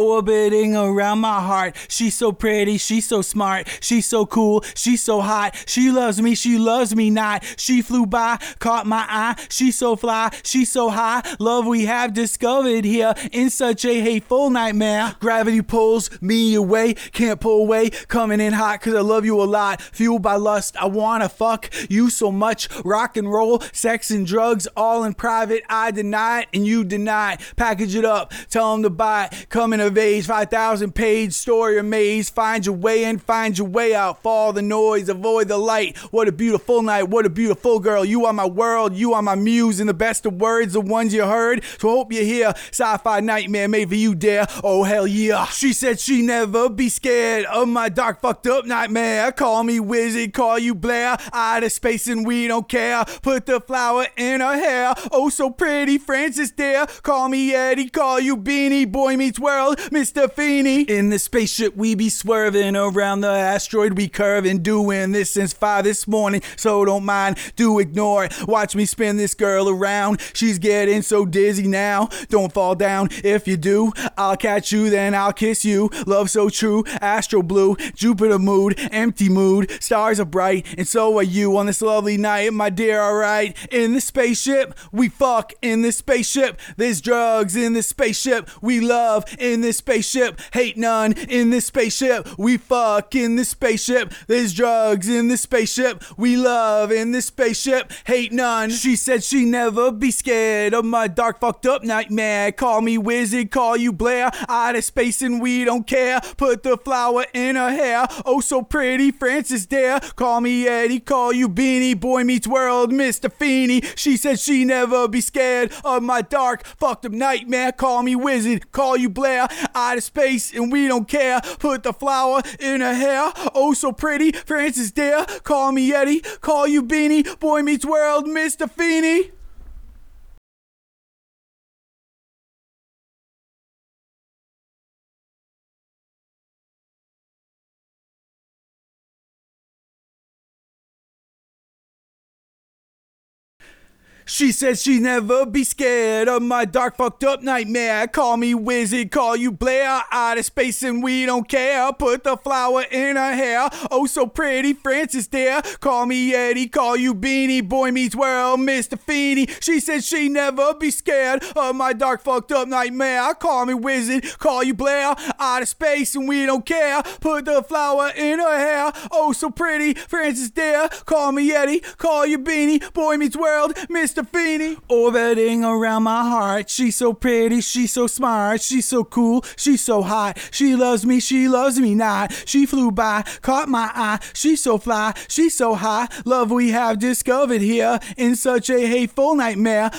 orbiting around my heart. She's so pretty, she's so smart, she's so cool, she's so hot. She loves me, she loves me not. She flew by, caught my eye. She's so fly, she's so high. Love we have discovered here in such a hateful nightmare. Gravity pulls me away, can't pull away. Coming in hot cause I love you a lot. Fueled by lust, I wanna fuck you so much. Rock and roll, sex and drugs, all in private. I deny it and you deny it. Package it up, tell them to buy it. come Coming of age, 5,000 page story or maze. Find your way in, find your way out. Fall the noise, avoid the light. What a beautiful night, what a beautiful girl. You are my world, you are my muse. And the best of words, the ones you heard. So hope you hear. Sci fi nightmare made for you, dare. Oh, hell yeah. She said she never be scared of my dark, fucked up nightmare. Call me wizard, call you Blair. Out of space and we don't care. Put the flower in her hair. Oh, so pretty, Francis Dare. Call me Eddie, call you Beanie. Boy meets world, Mr. Feeney. In the spaceship, we be swerving around the asteroid. We curving, doing this since five this morning. So don't mind, do ignore it. Watch me spin this girl around. She's getting so dizzy now. Don't fall down. If you do, I'll catch you, then I'll kiss you. Love so true, astro blue, Jupiter mood, empty mood. Stars are bright, and so are you on this lovely night, my dear. Alright, in the spaceship, we fuck in this spaceship. There's drugs in this spaceship. We love in this spaceship. Hate none in this spaceship. We fuck in this spaceship. There's drugs in this spaceship. We love in this spaceship. Hate none. She said she never be scared of my dark fucked up nightmare. Call me wizard, call you Blair. Out of space and we don't care. Put the flower in her hair. Oh, so pretty, Francis Dare. Call me Eddie, call you Beanie. Boy meets world, Mr. Feeney. She said she never be scared of my dark fucked up nightmare. Call me wizard, call you Blair. Out of space and we don't care. Put the flower in her hair. Oh, so pretty, Francis Dare. Call me Eddie, call you Beanie. Boy meets world, Mr. Feeney. She says she never be scared of my dark fucked up nightmare. Call me wizard, call you Blair. Out of space and we don't care. Put the flower in her hair. Oh, so pretty, Francis Dare. Call me Eddie, call you Beanie. Boy meets world, Mr. Feeney. She says she never be scared of my dark fucked up nightmare. Call me wizard, call you Blair. Out of space and we don't care. Put the flower in her hair. Oh, so pretty, Francis Dare. Call me Eddie, call you Beanie. Boy meets world, Mr. Feeney. Orbiting oh, around my heart. She's so pretty, she's so smart, she's so cool, she's so hot. She loves me, she loves me not. She flew by, caught my eye. She's so fly, she's so high. Love we have discovered here in such a hateful nightmare.